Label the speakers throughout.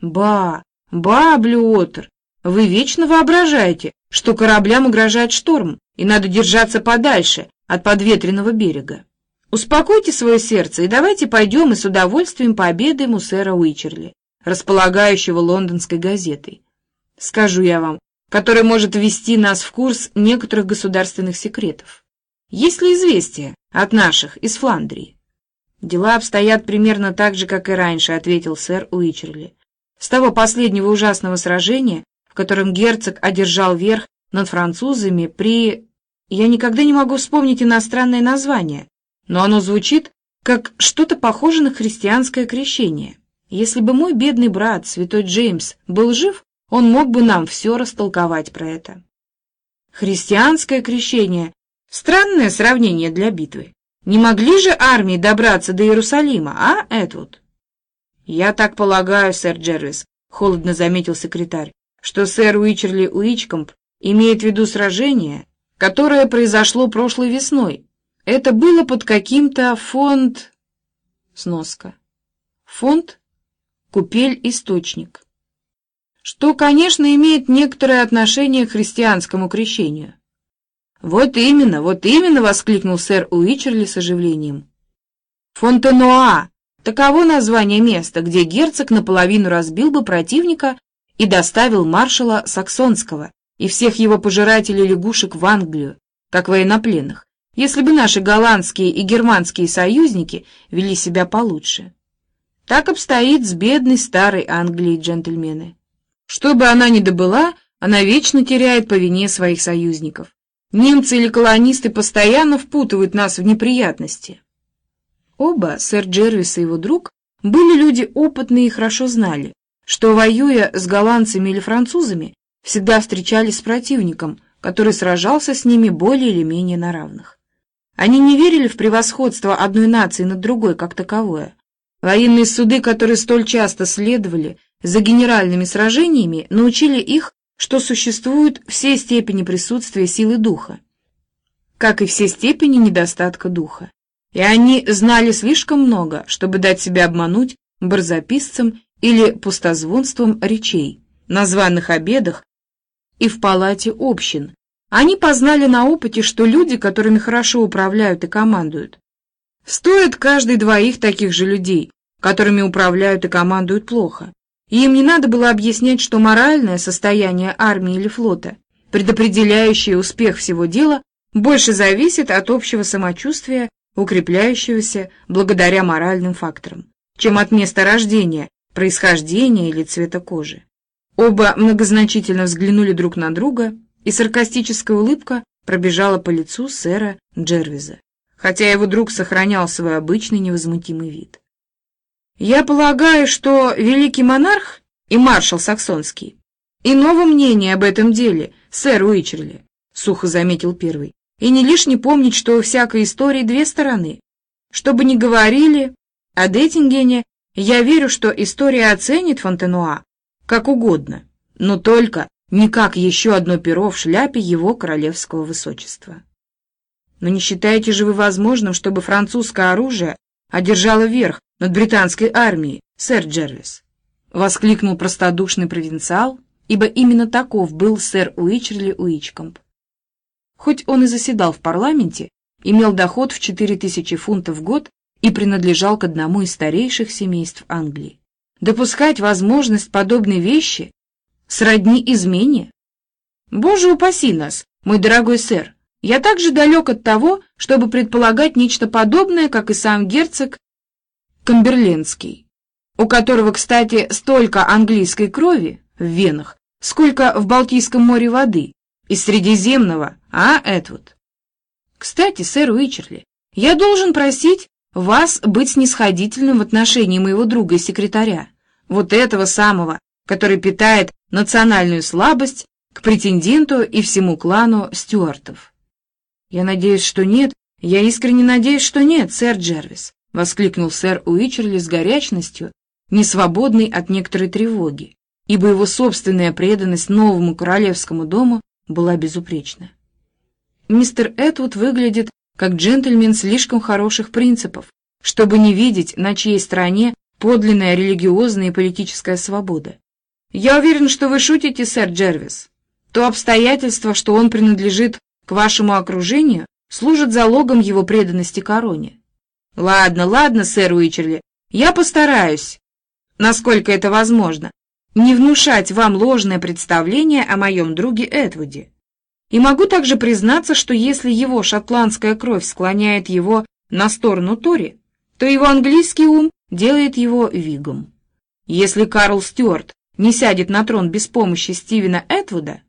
Speaker 1: Ба, ба, Блюотер, вы вечно воображаете, что кораблям угрожает шторм, и надо держаться подальше от подветренного берега. Успокойте свое сердце и давайте пойдем и с удовольствием пообедаем у сэра Уичерли, располагающего лондонской газетой. Скажу я вам, который может ввести нас в курс некоторых государственных секретов. Есть ли известия от наших из Фландрии? Дела обстоят примерно так же, как и раньше, ответил сэр Уичерли. С того последнего ужасного сражения, в котором герцог одержал верх над французами при... Я никогда не могу вспомнить иностранное название, но оно звучит как что-то похоже на христианское крещение. Если бы мой бедный брат, святой Джеймс, был жив, он мог бы нам все растолковать про это. Христианское крещение — странное сравнение для битвы. Не могли же армии добраться до Иерусалима, а, Эдвуд? Я так полагаю, сэр Джервис, — холодно заметил секретарь, что сэр Уичерли Уичкомп имеет в виду сражение, которое произошло прошлой весной. Это было под каким-то фонд... Сноска. Фонд «Купель-источник» что, конечно, имеет некоторое отношение к христианскому крещению. «Вот именно, вот именно!» — воскликнул сэр Уичерли с оживлением. «Фонтенуа! Таково название места, где герцог наполовину разбил бы противника и доставил маршала Саксонского и всех его пожирателей лягушек в Англию, как военнопленных, если бы наши голландские и германские союзники вели себя получше. Так обстоит с бедной старой Англией, джентльмены. Что бы она ни добыла, она вечно теряет по вине своих союзников. Немцы или колонисты постоянно впутывают нас в неприятности. Оба, сэр Джервис и его друг, были люди опытные и хорошо знали, что, воюя с голландцами или французами, всегда встречались с противником, который сражался с ними более или менее на равных. Они не верили в превосходство одной нации над другой как таковое. Военные суды, которые столь часто следовали за генеральными сражениями научили их, что существуют все степени присутствия силы духа, как и все степени недостатка духа. И они знали слишком много, чтобы дать себя обмануть барзаписцам или пустозвонством речей, на званых обедах и в палате общин. Они познали на опыте, что люди, которыми хорошо управляют и командуют, стоят каждый двоих таких же людей, которыми управляют и командуют плохо. И им не надо было объяснять, что моральное состояние армии или флота, предопределяющее успех всего дела, больше зависит от общего самочувствия, укрепляющегося благодаря моральным факторам, чем от места рождения, происхождения или цвета кожи. Оба многозначительно взглянули друг на друга, и саркастическая улыбка пробежала по лицу сэра Джервиза, хотя его друг сохранял свой обычный невозмутимый вид. Я полагаю, что великий монарх и маршал Саксонский иного мнения об этом деле, сэр Уичерли, — сухо заметил первый, — и не лишне помнить, что у всякой истории две стороны. Что бы ни говорили о Дейтингене, я верю, что история оценит Фонтенуа как угодно, но только не как еще одно перо в шляпе его королевского высочества. Но не считаете же вы возможным, чтобы французское оружие одержало верх над британской армией, сэр Джервис!» — воскликнул простодушный провинциал, ибо именно таков был сэр Уичерли Уичкомп. Хоть он и заседал в парламенте, имел доход в 4000 фунтов в год и принадлежал к одному из старейших семейств Англии. Допускать возможность подобной вещи сродни измене? Боже упаси нас, мой дорогой сэр, я так же далек от того, чтобы предполагать нечто подобное, как и сам герцог Камберлендский, у которого, кстати, столько английской крови в венах, сколько в Балтийском море воды, из Средиземного, а, Эдвуд? Кстати, сэр Уичерли, я должен просить вас быть снисходительным в отношении моего друга и секретаря, вот этого самого, который питает национальную слабость к претенденту и всему клану Стюартов. Я надеюсь, что нет, я искренне надеюсь, что нет, сэр Джервис. — воскликнул сэр Уичерли с горячностью, не свободный от некоторой тревоги, ибо его собственная преданность новому королевскому дому была безупречна. Мистер Этвуд выглядит как джентльмен слишком хороших принципов, чтобы не видеть, на чьей стороне подлинная религиозная и политическая свобода. Я уверен, что вы шутите, сэр Джервис. То обстоятельство, что он принадлежит к вашему окружению, служит залогом его преданности короне. Ладно, ладно, сэр Уичерли, я постараюсь, насколько это возможно, не внушать вам ложное представление о моем друге Эдвуде. И могу также признаться, что если его шотландская кровь склоняет его на сторону Тори, то его английский ум делает его вигом. Если Карл Стюарт не сядет на трон без помощи Стивена Этвуда,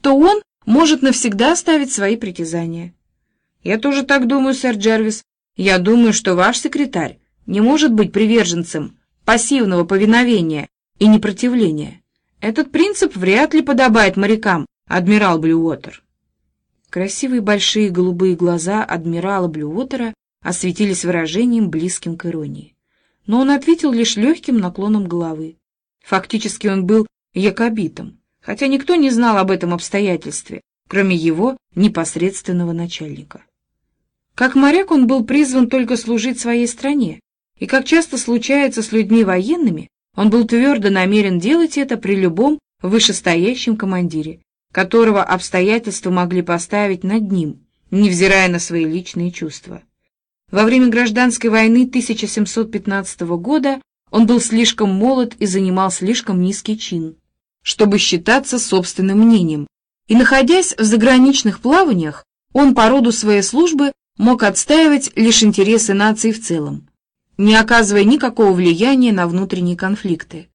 Speaker 1: то он может навсегда оставить свои притязания. Я тоже так думаю, сэр Джервис. Я думаю, что ваш секретарь не может быть приверженцем пассивного повиновения и непротивления. Этот принцип вряд ли подобает морякам, адмирал Блюотер. Красивые большие голубые глаза адмирала Блюотера осветились выражением, близким к иронии. Но он ответил лишь легким наклоном головы. Фактически он был якобитом, хотя никто не знал об этом обстоятельстве, кроме его непосредственного начальника. Как моряк он был призван только служить своей стране, и, как часто случается с людьми военными, он был твердо намерен делать это при любом вышестоящем командире, которого обстоятельства могли поставить над ним, невзирая на свои личные чувства. Во время гражданской войны 1715 года он был слишком молод и занимал слишком низкий чин, чтобы считаться собственным мнением, и, находясь в заграничных плаваниях, он по роду своей службы мог отстаивать лишь интересы нации в целом, не оказывая никакого влияния на внутренние конфликты.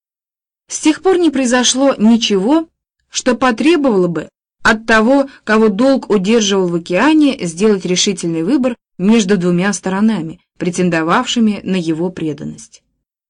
Speaker 1: С тех пор не произошло ничего, что потребовало бы от того, кого долг удерживал в океане, сделать решительный выбор между двумя сторонами, претендовавшими на его преданность.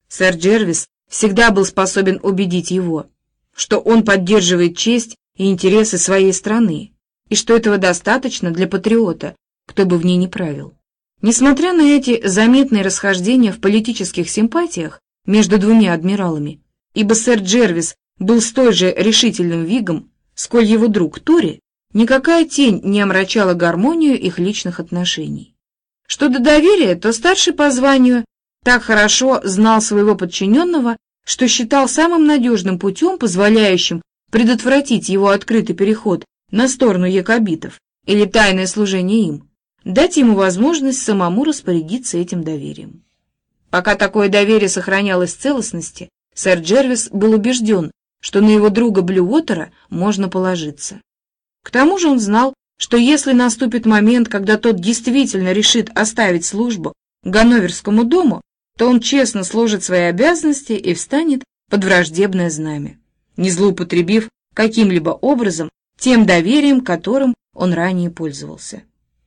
Speaker 1: Сэр Джервис всегда был способен убедить его, что он поддерживает честь и интересы своей страны, и что этого достаточно для патриота, кто бы в ней ни правил. Несмотря на эти заметные расхождения в политических симпатиях между двумя адмиралами, ибо сэр Джервис был столь же решительным вигом, сколь его друг Тори, никакая тень не омрачала гармонию их личных отношений. Что до доверия, то старший по званию так хорошо знал своего подчиненного, что считал самым надежным путем, позволяющим предотвратить его открытый переход на сторону якобитов или тайное служение им, дать ему возможность самому распорядиться этим доверием. Пока такое доверие сохранялось в целостности, сэр Джервис был убежден, что на его друга Блюотера можно положиться. К тому же он знал, что если наступит момент, когда тот действительно решит оставить службу Ганноверскому дому, то он честно сложит свои обязанности и встанет под враждебное знамя, не злоупотребив каким-либо образом тем доверием, которым он ранее пользовался.